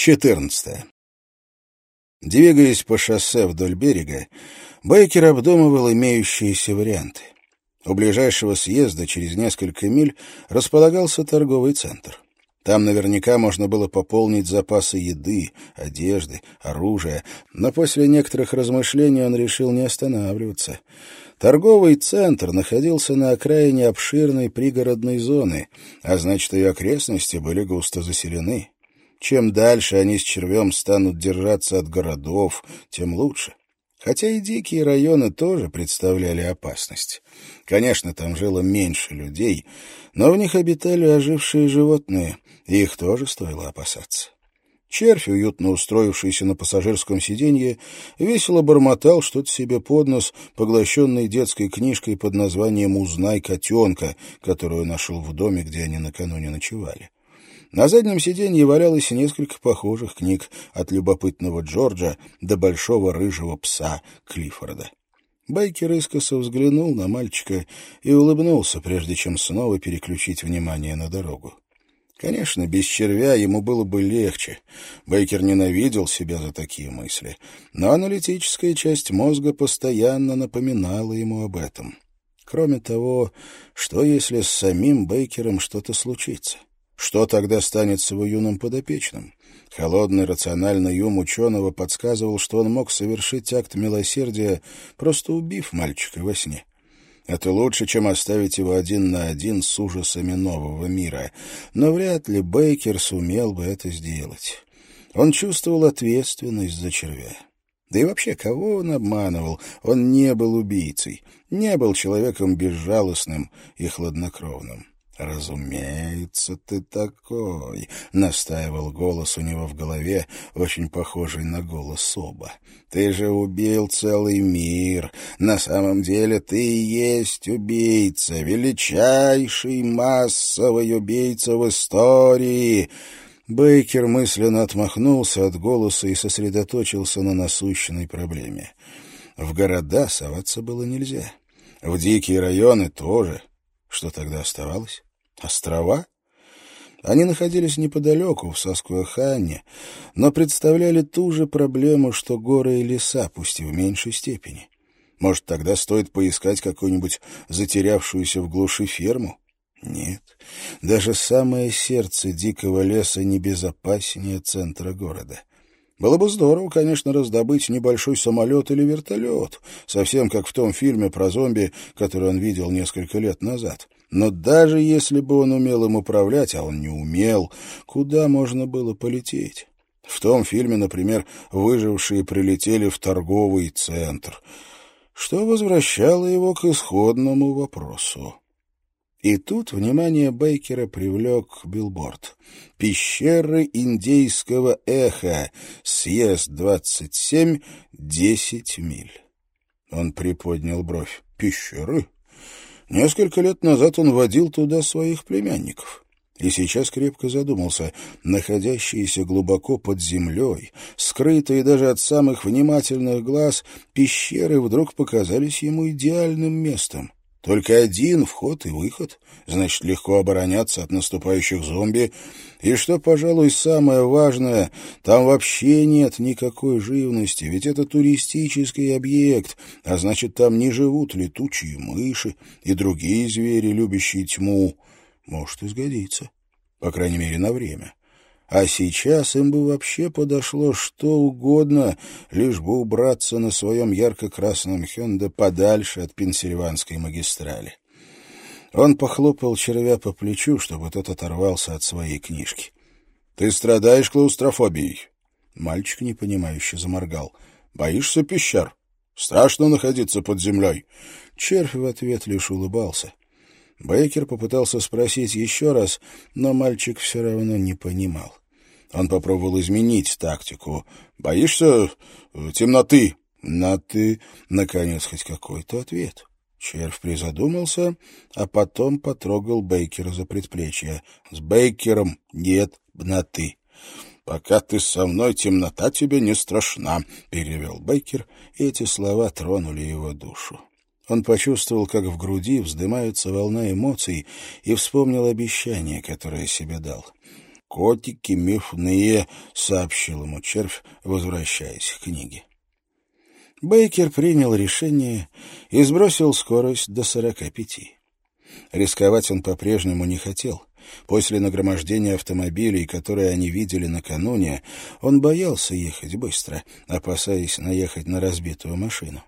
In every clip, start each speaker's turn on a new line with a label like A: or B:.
A: 14. Двигаясь по шоссе вдоль берега, Бейкер обдумывал имеющиеся варианты. У ближайшего съезда через несколько миль располагался торговый центр. Там наверняка можно было пополнить запасы еды, одежды, оружия, но после некоторых размышлений он решил не останавливаться. Торговый центр находился на окраине обширной пригородной зоны, а значит, ее окрестности были густо заселены. Чем дальше они с червем станут держаться от городов, тем лучше. Хотя и дикие районы тоже представляли опасность. Конечно, там жило меньше людей, но в них обитали ожившие животные, и их тоже стоило опасаться. Червь, уютно устроившийся на пассажирском сиденье, весело бормотал что-то себе под нос, поглощенный детской книжкой под названием «Узнай котенка», которую нашел в доме, где они накануне ночевали. На заднем сиденье валялось несколько похожих книг от любопытного Джорджа до большого рыжего пса Клиффорда. Байкер искоса взглянул на мальчика и улыбнулся, прежде чем снова переключить внимание на дорогу. Конечно, без червя ему было бы легче. Бейкер ненавидел себя за такие мысли, но аналитическая часть мозга постоянно напоминала ему об этом. Кроме того, что если с самим Бейкером что-то случится? Что тогда станет с его юным подопечным? Холодный рациональный ум ученого подсказывал, что он мог совершить акт милосердия, просто убив мальчика во сне. Это лучше, чем оставить его один на один с ужасами нового мира. Но вряд ли Бейкер сумел бы это сделать. Он чувствовал ответственность за червя. Да и вообще, кого он обманывал? Он не был убийцей, не был человеком безжалостным и хладнокровным. «Разумеется, ты такой», — настаивал голос у него в голове, очень похожий на голос Соба. «Ты же убил целый мир. На самом деле ты и есть убийца, величайший массовый убийца в истории». Бейкер мысленно отмахнулся от голоса и сосредоточился на насущной проблеме. В города соваться было нельзя. В дикие районы тоже. Что тогда оставалось? Острова? Они находились неподалеку, в Саскуахане, но представляли ту же проблему, что горы и леса, пусть и в меньшей степени. Может, тогда стоит поискать какую-нибудь затерявшуюся в глуши ферму? Нет, даже самое сердце дикого леса небезопаснее центра города. Было бы здорово, конечно, раздобыть небольшой самолет или вертолет, совсем как в том фильме про зомби, который он видел несколько лет назад. Но даже если бы он умел им управлять, а он не умел, куда можно было полететь? В том фильме, например, выжившие прилетели в торговый центр, что возвращало его к исходному вопросу. И тут внимание Бейкера привлек билборд. «Пещеры индейского эха. Съезд 27, 10 миль». Он приподнял бровь. «Пещеры? Несколько лет назад он водил туда своих племянников. И сейчас крепко задумался, находящиеся глубоко под землей, скрытые даже от самых внимательных глаз, пещеры вдруг показались ему идеальным местом. Только один вход и выход, значит, легко обороняться от наступающих зомби. И что, пожалуй, самое важное, там вообще нет никакой живности, ведь это туристический объект, а значит, там не живут летучие мыши и другие звери, любящие тьму. Может, и сгодится, по крайней мере, на время. А сейчас им бы вообще подошло что угодно, лишь бы убраться на своем ярко-красном Хёнде подальше от Пенсильванской магистрали. Он похлопал червя по плечу, чтобы тот оторвался от своей книжки. — Ты страдаешь клаустрофобией? Мальчик непонимающе заморгал. — Боишься пещер? Страшно находиться под землей. Червь в ответ лишь улыбался. Бейкер попытался спросить еще раз, но мальчик все равно не понимал. Он попробовал изменить тактику. «Боишься э, темноты?» «На ты», наконец, хоть какой-то ответ. Червь призадумался, а потом потрогал Бейкера за предплечье. «С Бейкером нет на «ты». «Пока ты со мной, темнота тебе не страшна», — перевел Бейкер, и эти слова тронули его душу. Он почувствовал, как в груди вздымается волна эмоций, и вспомнил обещание, которое себе дал. Наркотики мифные», — сообщил ему червь, возвращаясь к книге. Бейкер принял решение и сбросил скорость до сорока пяти. Рисковать он по-прежнему не хотел. После нагромождения автомобилей, которые они видели накануне, он боялся ехать быстро, опасаясь наехать на разбитую машину.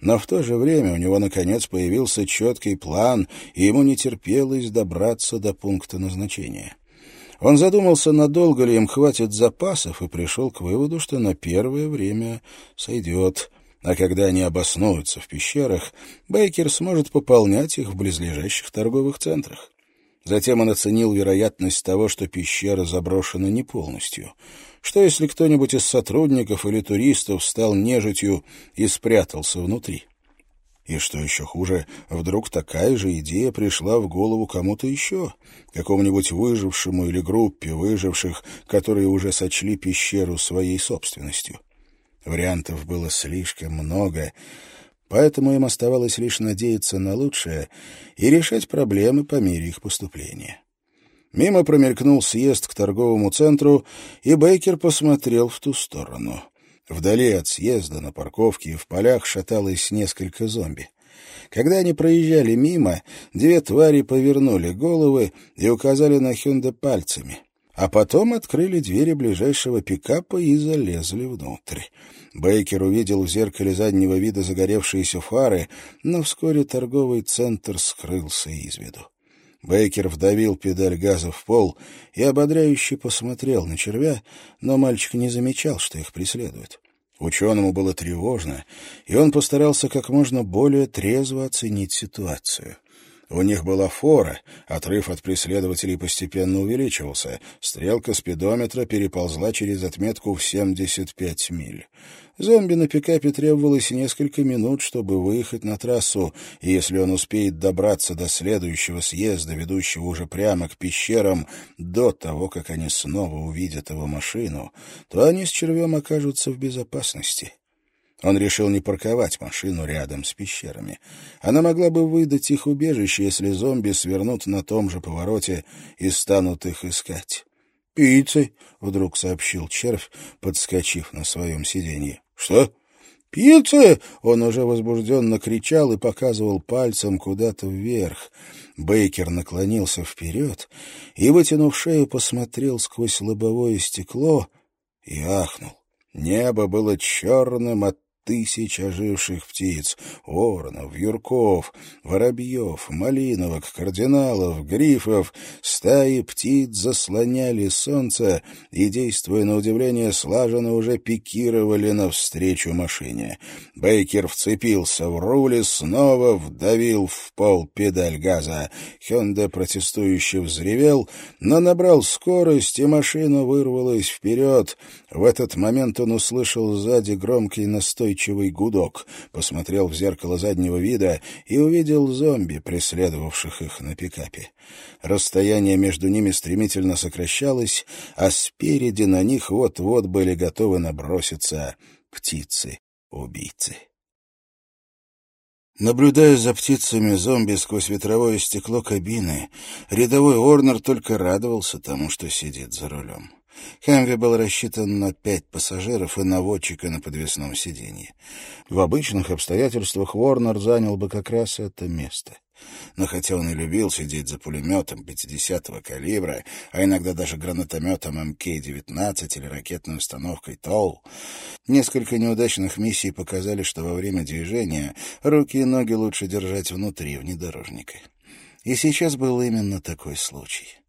A: Но в то же время у него, наконец, появился четкий план, и ему не терпелось добраться до пункта назначения. Он задумался, надолго ли им хватит запасов, и пришел к выводу, что на первое время сойдет. А когда они обоснуются в пещерах, Бейкер сможет пополнять их в близлежащих торговых центрах. Затем он оценил вероятность того, что пещера заброшена не полностью. Что, если кто-нибудь из сотрудников или туристов стал нежитью и спрятался внутри? И что еще хуже, вдруг такая же идея пришла в голову кому-то еще, какому-нибудь выжившему или группе выживших, которые уже сочли пещеру своей собственностью. Вариантов было слишком много, поэтому им оставалось лишь надеяться на лучшее и решать проблемы по мере их поступления. Мимо промелькнул съезд к торговому центру, и Бейкер посмотрел в ту сторону. Вдали от съезда на парковке и в полях шаталось несколько зомби. Когда они проезжали мимо, две твари повернули головы и указали на Хюнде пальцами а потом открыли двери ближайшего пикапа и залезли внутрь. Бейкер увидел в зеркале заднего вида загоревшиеся фары, но вскоре торговый центр скрылся из виду. Бейкер вдавил педаль газа в пол и ободряюще посмотрел на червя, но мальчик не замечал, что их преследуют. Ученому было тревожно, и он постарался как можно более трезво оценить ситуацию. У них была фора, отрыв от преследователей постепенно увеличивался. Стрелка спидометра переползла через отметку в 75 миль. Зомби на пикапе требовалось несколько минут, чтобы выехать на трассу, и если он успеет добраться до следующего съезда, ведущего уже прямо к пещерам, до того, как они снова увидят его машину, то они с червем окажутся в безопасности. Он решил не парковать машину рядом с пещерами. Она могла бы выдать их убежище, если зомби свернут на том же повороте и станут их искать. «Пиццы!» — вдруг сообщил червь, подскочив на своем сиденье. «Что?» «Пиццы!» — он уже возбужденно кричал и показывал пальцем куда-то вверх. Бейкер наклонился вперед и, вытянув шею, посмотрел сквозь лобовое стекло и ахнул. Небо было черным от тысяч оживших птиц — воронов, юрков, воробьев, малиновок, кардиналов, грифов. Стаи птиц заслоняли солнце и, действуя на удивление, слаженно уже пикировали навстречу машине. Бейкер вцепился в руль и снова вдавил в пол педаль газа. Хёнде протестующе взревел, но набрал скорость, и машина вырвалась вперед. В этот момент он услышал сзади громкий настой настойчивый гудок, посмотрел в зеркало заднего вида и увидел зомби, преследовавших их на пикапе. Расстояние между ними стремительно сокращалось, а спереди на них вот-вот были готовы наброситься птицы-убийцы. Наблюдая за птицами-зомби сквозь ветровое стекло кабины, рядовой Орнер только радовался тому, что сидит за рулем. Хэмви был рассчитан на пять пассажиров и наводчика на подвесном сиденье. В обычных обстоятельствах Ворнер занял бы как раз это место. Но хотя он и любил сидеть за пулеметом 50-го калибра, а иногда даже гранатометом МК-19 или ракетной установкой ТОЛ, несколько неудачных миссий показали, что во время движения руки и ноги лучше держать внутри внедорожника. И сейчас был именно такой случай.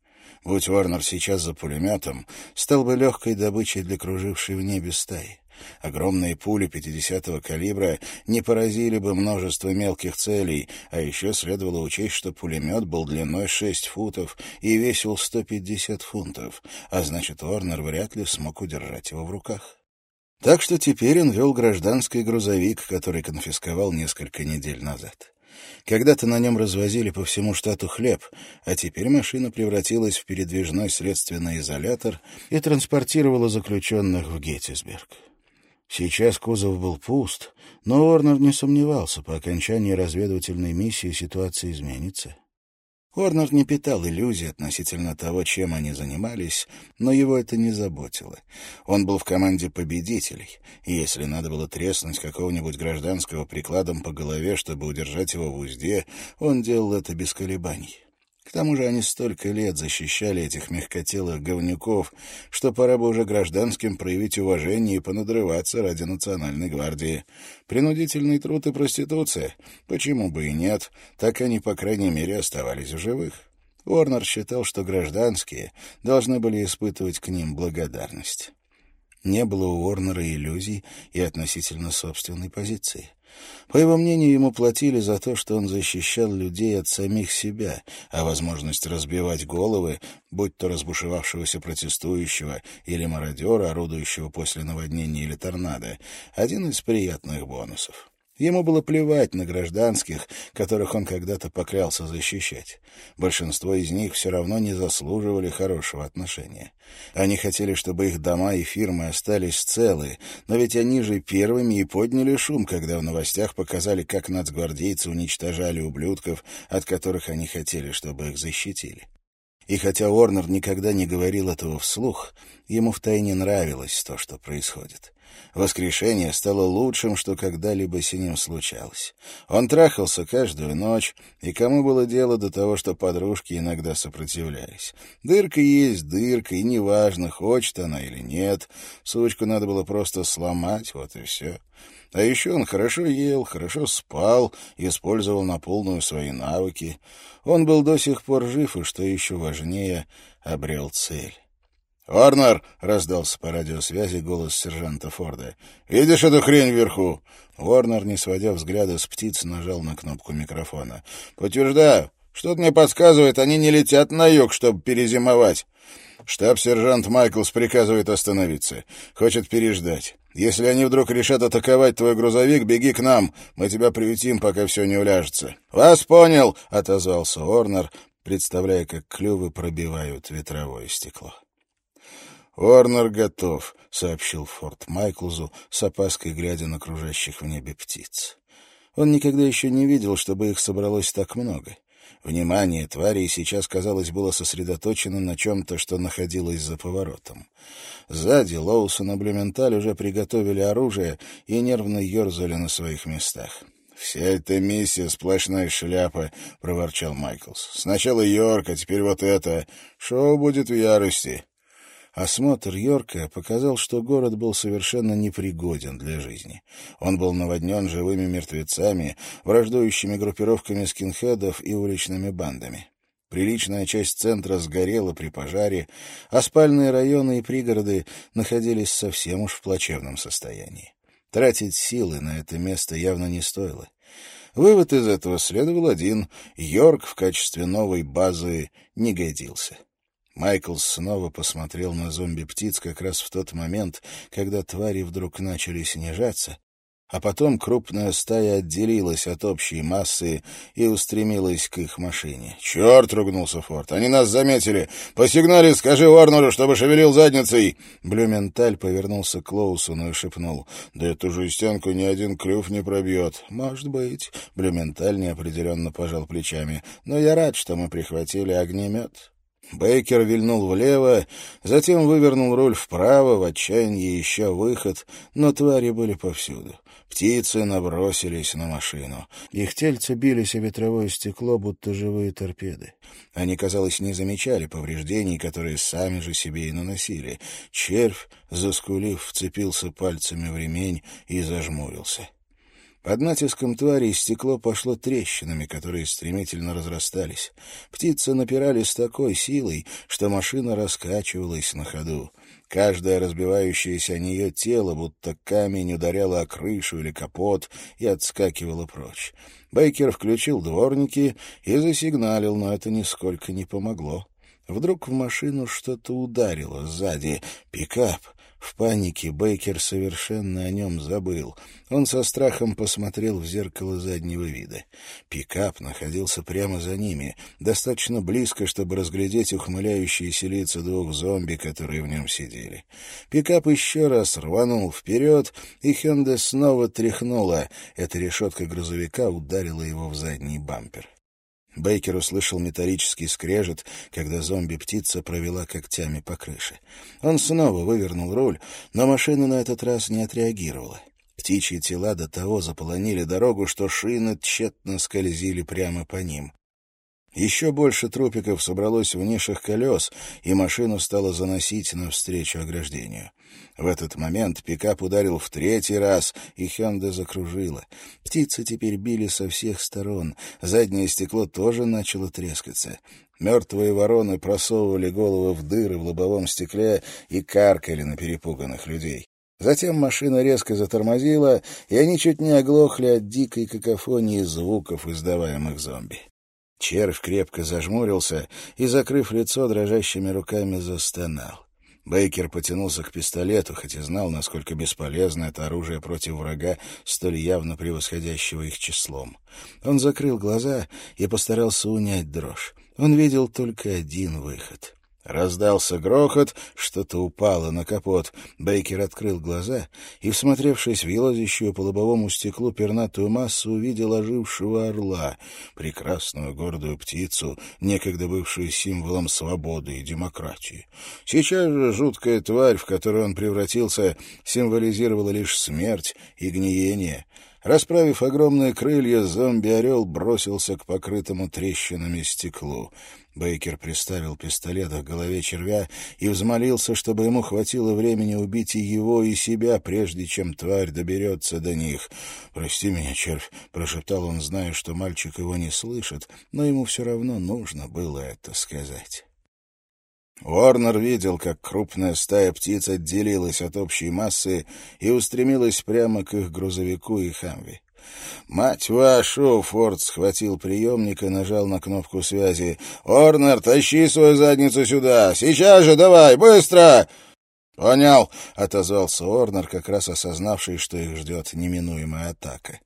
A: Будь Уорнер сейчас за пулеметом, стал бы легкой добычей для кружившей в небе стаи. Огромные пули 50-го калибра не поразили бы множество мелких целей, а еще следовало учесть, что пулемет был длиной 6 футов и весил 150 фунтов, а значит, Уорнер вряд ли смог удержать его в руках. Так что теперь он вел гражданский грузовик, который конфисковал несколько недель назад. Когда-то на нем развозили по всему штату хлеб, а теперь машина превратилась в передвижной следственный изолятор и транспортировала заключенных в Геттисберг. Сейчас кузов был пуст, но Уорнер не сомневался, по окончании разведывательной миссии ситуация изменится. Уорнер не питал иллюзий относительно того, чем они занимались, но его это не заботило. Он был в команде победителей, и если надо было треснуть какого-нибудь гражданского прикладом по голове, чтобы удержать его в узде, он делал это без колебаний. К тому же они столько лет защищали этих мягкотелых говнюков, что пора бы уже гражданским проявить уважение и понадрываться ради национальной гвардии. Принудительный труд и проституция? Почему бы и нет? Так они, по крайней мере, оставались в живых. Уорнер считал, что гражданские должны были испытывать к ним благодарность. Не было у Уорнера иллюзий и относительно собственной позиции. По его мнению, ему платили за то, что он защищал людей от самих себя, а возможность разбивать головы, будь то разбушевавшегося протестующего или мародера, орудующего после наводнения или торнадо, один из приятных бонусов. Ему было плевать на гражданских, которых он когда-то поклялся защищать. Большинство из них все равно не заслуживали хорошего отношения. Они хотели, чтобы их дома и фирмы остались целы, но ведь они же первыми и подняли шум, когда в новостях показали, как нацгвардейцы уничтожали ублюдков, от которых они хотели, чтобы их защитили. И хотя Уорнер никогда не говорил этого вслух, ему втайне нравилось то, что происходит. Воскрешение стало лучшим, что когда-либо с ним случалось. Он трахался каждую ночь, и кому было дело до того, что подружки иногда сопротивлялись. Дырка есть дырка, и неважно, хочет она или нет. Сучку надо было просто сломать, вот и все. А еще он хорошо ел, хорошо спал, использовал на полную свои навыки. Он был до сих пор жив, и, что еще важнее, обрел цель. «Орнер!» — раздался по радиосвязи голос сержанта Форда. «Видишь эту хрень вверху?» Уорнер, не сводя взгляда с птиц, нажал на кнопку микрофона. «Подтверждаю. Что-то мне подсказывает, они не летят на юг, чтобы перезимовать. Штаб-сержант Майклс приказывает остановиться. Хочет переждать. Если они вдруг решат атаковать твой грузовик, беги к нам. Мы тебя приютим, пока все не уляжется». «Вас понял!» — отозвался Орнер, представляя, как клювы пробивают ветровое стекло. «Орнер готов», — сообщил Форд Майклзу, с опаской глядя на кружащих в небе птиц. Он никогда еще не видел, чтобы их собралось так много. Внимание тварей сейчас, казалось, было сосредоточено на чем-то, что находилось за поворотом. Сзади Лоусон и Блюменталь уже приготовили оружие и нервно ерзали на своих местах. «Вся эта миссия — сплошная шляпа», — проворчал Майклс. «Сначала Йорк, а теперь вот это. Шоу будет в ярости». Осмотр Йорка показал, что город был совершенно непригоден для жизни. Он был наводнен живыми мертвецами, враждующими группировками скинхедов и уличными бандами. Приличная часть центра сгорела при пожаре, а спальные районы и пригороды находились совсем уж в плачевном состоянии. Тратить силы на это место явно не стоило. Вывод из этого следовал один — Йорк в качестве новой базы не годился. Майкл снова посмотрел на зомби-птиц как раз в тот момент, когда твари вдруг начали снижаться, а потом крупная стая отделилась от общей массы и устремилась к их машине. «Черт!» — ругнулся Форд. «Они нас заметили! По сигнале скажи Уорнеру, чтобы шевелил задницей!» Блюменталь повернулся к Лоусону и шепнул. «Да эту жестянку ни один клюв не пробьет». «Может быть». Блюменталь неопределенно пожал плечами. «Но я рад, что мы прихватили огнемет». Бейкер вильнул влево, затем вывернул руль вправо, в отчаянии ища выход, но твари были повсюду. Птицы набросились на машину. Их тельца бились о ветровое стекло, будто живые торпеды. Они, казалось, не замечали повреждений, которые сами же себе и наносили. Червь, заскулив, вцепился пальцами в ремень и зажмурился. Под натиском твари стекло пошло трещинами, которые стремительно разрастались. Птицы напирали с такой силой, что машина раскачивалась на ходу. Каждое разбивающееся о нее тело, будто камень, ударяло о крышу или капот и отскакивало прочь. Бейкер включил дворники и засигналил, но это нисколько не помогло. Вдруг в машину что-то ударило сзади. Пикап. В панике Бейкер совершенно о нем забыл. Он со страхом посмотрел в зеркало заднего вида. Пикап находился прямо за ними, достаточно близко, чтобы разглядеть ухмыляющиеся лица двух зомби, которые в нем сидели. Пикап еще раз рванул вперед, и Хенде снова тряхнула. Эта решетка грузовика ударила его в задний бампер. Бейкер услышал металлический скрежет, когда зомби-птица провела когтями по крыше. Он снова вывернул руль, но машина на этот раз не отреагировала. Птичьи тела до того заполонили дорогу, что шины тщетно скользили прямо по ним. Еще больше трупиков собралось в нишах колес, и машину стало заносить навстречу ограждению. В этот момент пикап ударил в третий раз, и Хенда закружила. Птицы теперь били со всех сторон. Заднее стекло тоже начало трескаться. Мертвые вороны просовывали головы в дыры в лобовом стекле и каркали на перепуганных людей. Затем машина резко затормозила, и они чуть не оглохли от дикой какофонии звуков, издаваемых зомби. Червь крепко зажмурился и, закрыв лицо дрожащими руками, застонал. Бейкер потянулся к пистолету, хотя знал, насколько бесполезно это оружие против врага, столь явно превосходящего их числом. Он закрыл глаза и постарался унять дрожь. Он видел только один выход. Раздался грохот, что-то упало на капот. Бейкер открыл глаза и, всмотревшись в елозящую по лобовому стеклу пернатую массу, увидел ожившего орла, прекрасную гордую птицу, некогда бывшую символом свободы и демократии. Сейчас же жуткая тварь, в которую он превратился, символизировала лишь смерть и гниение. Расправив огромные крылья, зомби-орел бросился к покрытому трещинами стеклу. Бейкер приставил пистолет к голове червя и взмолился, чтобы ему хватило времени убить и его, и себя, прежде чем тварь доберется до них. «Прости меня, червь», — прошептал он, зная, что мальчик его не слышит, но ему все равно нужно было это сказать. Уорнер видел, как крупная стая птиц отделилась от общей массы и устремилась прямо к их грузовику и хамви. «Мать вашу!» — Форд схватил приемник и нажал на кнопку связи. «Орнер, тащи свою задницу сюда! Сейчас же давай! Быстро!» «Понял!» — отозвался Орнер, как раз осознавший, что их ждет неминуемая атака.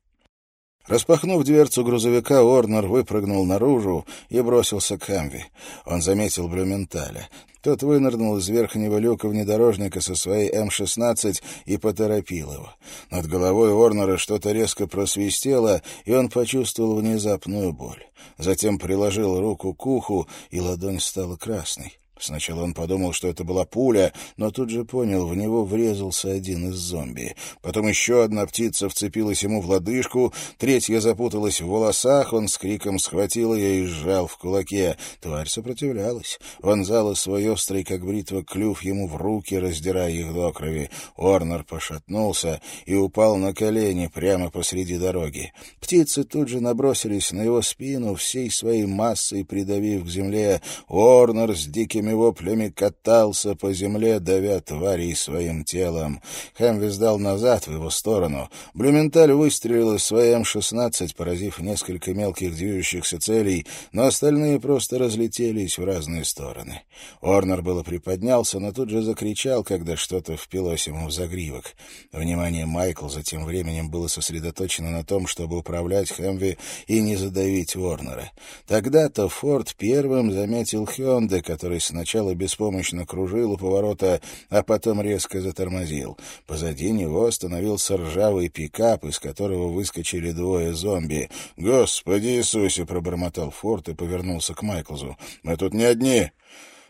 A: Распахнув дверцу грузовика, Орнер выпрыгнул наружу и бросился к Хамви. Он заметил Блюменталя. Тот вынырнул из верхнего люка внедорожника со своей М-16 и поторопил его. Над головой Орнера что-то резко просвистело, и он почувствовал внезапную боль. Затем приложил руку к уху, и ладонь стала красной. Сначала он подумал, что это была пуля, но тут же понял, в него врезался один из зомби. Потом еще одна птица вцепилась ему в лодыжку, третья запуталась в волосах, он с криком схватил ее и сжал в кулаке. Тварь сопротивлялась. Вонзала свой острый, как бритва, клюв ему в руки, раздирая их до крови. Орнер пошатнулся и упал на колени прямо посреди дороги. Птицы тут же набросились на его спину, всей своей массой придавив к земле. Орнер с дикими дикими воплями катался по земле, давя тварей своим телом. Хэмви сдал назад в его сторону. Блюменталь выстрелил из своей М-16, поразив несколько мелких движущихся целей, но остальные просто разлетелись в разные стороны. Орнер было приподнялся, но тут же закричал, когда что-то впилось ему в загривок. Внимание Майкл за тем временем было сосредоточено на том, чтобы управлять Хэмви и не задавить Уорнера. Тогда-то Форд первым заметил Хёнде, который с Сначала беспомощно кружил у поворота, а потом резко затормозил. Позади него остановился ржавый пикап, из которого выскочили двое зомби. «Господи Иисусе!» — пробормотал Форд и повернулся к Майклзу. «Мы тут не одни!»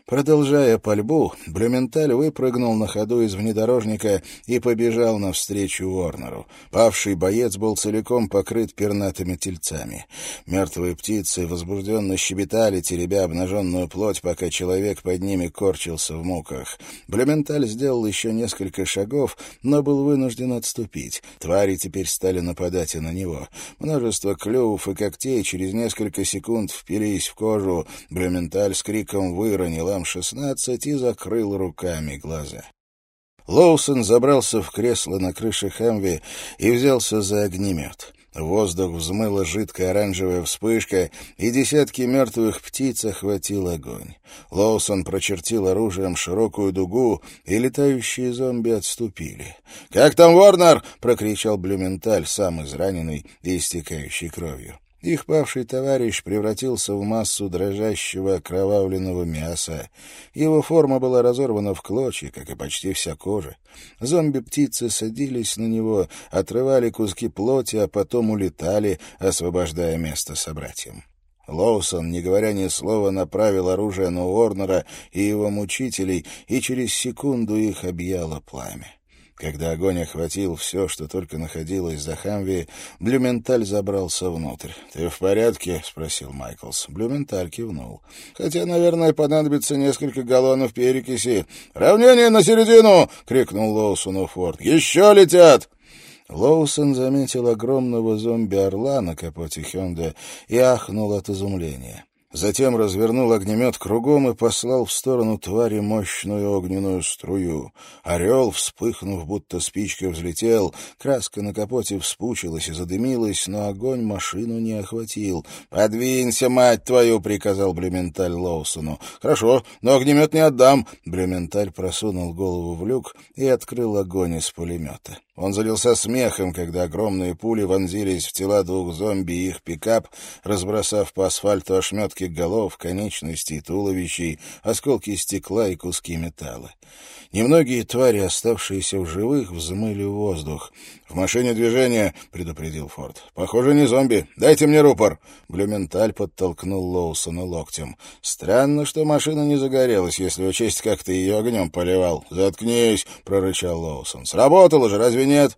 A: Продолжая пальбу, Блюменталь выпрыгнул на ходу из внедорожника и побежал навстречу Уорнеру. Павший боец был целиком покрыт пернатыми тельцами. Мертвые птицы возбужденно щебетали, теребя обнаженную плоть, пока человек под ними корчился в муках. Блюменталь сделал еще несколько шагов, но был вынужден отступить. Твари теперь стали нападать и на него. Множество клювов и когтей через несколько секунд впились в кожу. Блюменталь с криком выронил М-16 и закрыл руками глаза. Лоусон забрался в кресло на крыше Хэмви и взялся за огнемет. воздух взмыла жидкая оранжевая вспышка, и десятки мертвых птиц охватил огонь. Лоусон прочертил оружием широкую дугу, и летающие зомби отступили. «Как там Ворнер?» — прокричал Блюменталь, сам израненный и истекающий кровью. Их павший товарищ превратился в массу дрожащего окровавленного мяса. Его форма была разорвана в клочья, как и почти вся кожа. Зомби-птицы садились на него, отрывали куски плоти, а потом улетали, освобождая место собратьям. Лоусон, не говоря ни слова, направил оружие на Уорнера и его мучителей, и через секунду их объяло пламя. Когда огонь охватил все, что только находилось за Хамви, Блюменталь забрался внутрь. «Ты в порядке?» — спросил Майклс. Блюменталь кивнул. «Хотя, наверное, понадобится несколько галлонов перекиси». «Равнение на середину!» — крикнул Лоусону Форд. «Еще летят!» Лоусон заметил огромного зомби-орла на капоте Хёнда и ахнул от изумления. Затем развернул огнемет кругом и послал в сторону твари мощную огненную струю. Орел, вспыхнув, будто спичка взлетел, краска на капоте вспучилась и задымилась, но огонь машину не охватил. «Подвинься, мать твою!» — приказал Блюменталь Лоусону. «Хорошо, но огнемет не отдам!» Блюменталь просунул голову в люк и открыл огонь из пулемета. Он залился смехом, когда огромные пули вонзились в тела двух зомби и их пикап, разбросав по асфальту ошметки голов, конечностей, туловищей, осколки стекла и куски металла. Немногие твари, оставшиеся в живых, взмыли в воздух. «В машине движение», — предупредил Форд. «Похоже, не зомби. Дайте мне рупор». Блюменталь подтолкнул Лоусона локтем. «Странно, что машина не загорелась, если учесть, как ты ее огнем поливал». «Заткнись», — прорычал Лоусон. «Сработало же, разве нет?»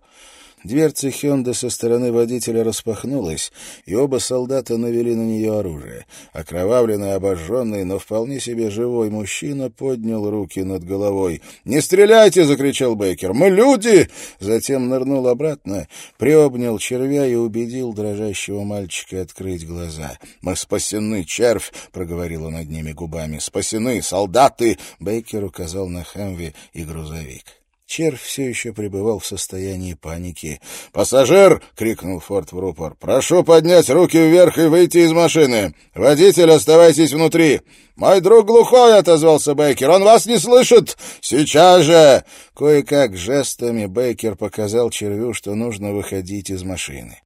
A: Дверца Хёнда со стороны водителя распахнулась, и оба солдата навели на нее оружие. Окровавленный, обожженный, но вполне себе живой мужчина поднял руки над головой. «Не стреляйте!» — закричал Бейкер. «Мы люди!» Затем нырнул обратно, приобнял червя и убедил дрожащего мальчика открыть глаза. «Мы спасены, червь!» — проговорил он одними губами. «Спасены, солдаты!» — Бейкер указал на Хэмви и грузовик. Червь все еще пребывал в состоянии паники. «Пассажир!» — крикнул Форд в рупор. «Прошу поднять руки вверх и выйти из машины! Водитель, оставайтесь внутри!» «Мой друг глухой!» — отозвался Бейкер. «Он вас не слышит! Сейчас же!» Кое-как жестами Бейкер показал червю, что нужно выходить из машины.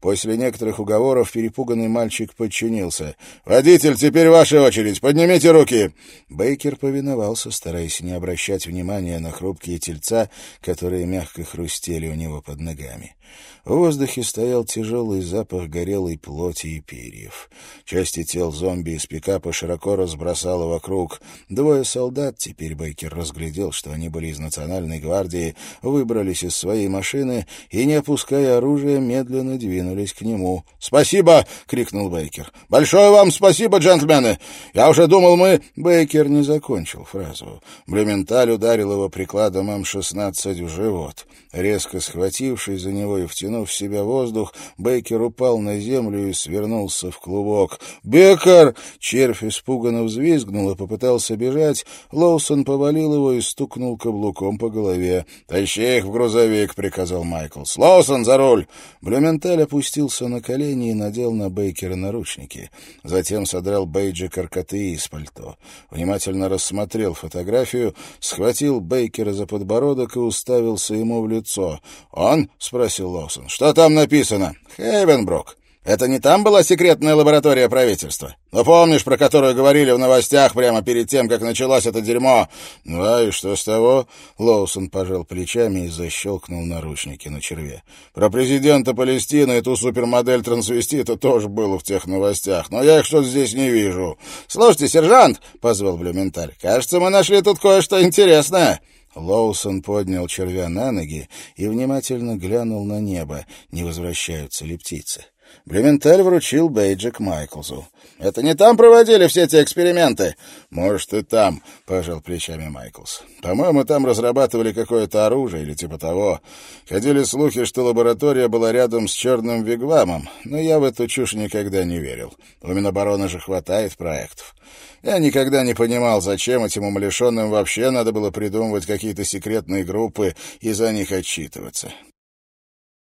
A: После некоторых уговоров перепуганный мальчик подчинился. «Водитель, теперь ваша очередь. Поднимите руки!» Бейкер повиновался, стараясь не обращать внимания на хрупкие тельца, которые мягко хрустели у него под ногами. В воздухе стоял тяжелый запах горелой плоти и перьев. Части тел зомби из пикапа широко разбросало вокруг. Двое солдат, теперь Бейкер разглядел, что они были из Национальной гвардии, выбрались из своей машины и, не опуская оружия, медленно двинулись к нему. «Спасибо!» — крикнул Бейкер. «Большое вам спасибо, джентльмены! Я уже думал, мы...» Бейкер не закончил фразу. Блюменталь ударил его прикладом М-16 в живот. Резко схватившись за него и втянув в себя воздух, Бейкер упал на землю и свернулся в клубок. «Беккер!» Червь испуганно взвизгнул и попытался бежать. Лоусон повалил его и стукнул каблуком по голове. «Тащи их в грузовик!» — приказал Майклс. «Лоусон, за руль!» Блюменталь опустился на колени и надел на Бейкера наручники. Затем содрал бейджик аркоты из пальто. Внимательно рассмотрел фотографию, схватил Бейкера за подбородок и уставился ему в лицо. «Он?» — спросил Лоусон. «Что там написано?» «Хейвенбрук. Это не там была секретная лаборатория правительства? Ну, помнишь, про которую говорили в новостях прямо перед тем, как началось это дерьмо? Ну, а и что с того? Лоусон пожал плечами и защелкнул наручники на черве. Про президента Палестины и ту супермодель трансвестита тоже было в тех новостях, но я их что-то здесь не вижу. Слушайте, сержант, — позвал Блюменталь, — кажется, мы нашли тут кое-что интересное. Лоусон поднял червя на ноги и внимательно глянул на небо, не возвращаются ли птицы. Блюменталь вручил бейджик Майклзу. «Это не там проводили все эти эксперименты?» «Может, и там», — пожал плечами Майклс. «По-моему, там разрабатывали какое-то оружие или типа того. Ходили слухи, что лаборатория была рядом с черным вигвамом, но я в эту чушь никогда не верил. У Минобороны же хватает проектов. Я никогда не понимал, зачем этим умалишенным вообще надо было придумывать какие-то секретные группы и за них отчитываться.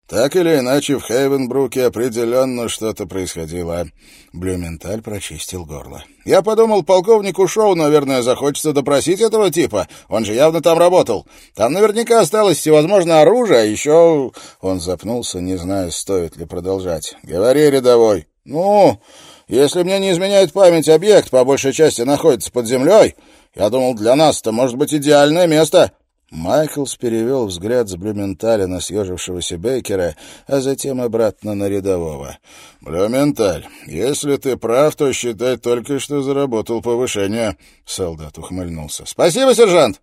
A: Так или иначе, в Хейвенбруке определенно что-то происходило. Блюменталь прочистил горло. Я подумал, полковник ушел, наверное, захочется допросить этого типа. Он же явно там работал. Там наверняка осталось всевозможное оружие, а еще... Он запнулся, не зная, стоит ли продолжать. Говори, рядовой. Ну, если мне не изменяет память, объект по большей части находится под землей. Я думал, для нас это может быть идеальное место. Майклс перевел взгляд с Блюменталя на съежившегося Бейкера, а затем обратно на рядового. «Блюменталь, если ты прав, то считай только, что заработал повышение». Солдат ухмыльнулся. «Спасибо, сержант!»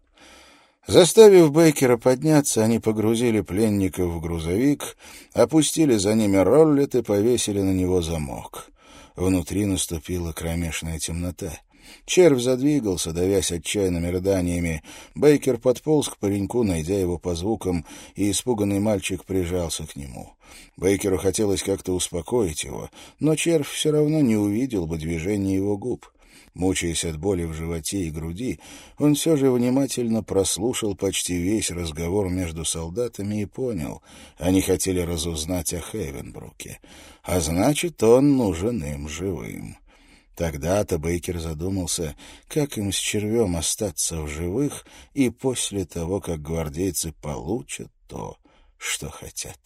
A: Заставив Бейкера подняться, они погрузили пленников в грузовик, опустили за ними роллет и повесили на него замок. Внутри наступила кромешная темнота. Червь задвигался, давясь отчаянными рыданиями. Бейкер подполз к пареньку, найдя его по звукам, и испуганный мальчик прижался к нему. Бейкеру хотелось как-то успокоить его, но червь все равно не увидел бы движения его губ. Мучаясь от боли в животе и груди, он все же внимательно прослушал почти весь разговор между солдатами и понял, они хотели разузнать о Хейвенбруке. А значит, он нужен им живым. Тогда-то Бейкер задумался, как им с червем остаться в живых и после того, как гвардейцы получат то, что хотят.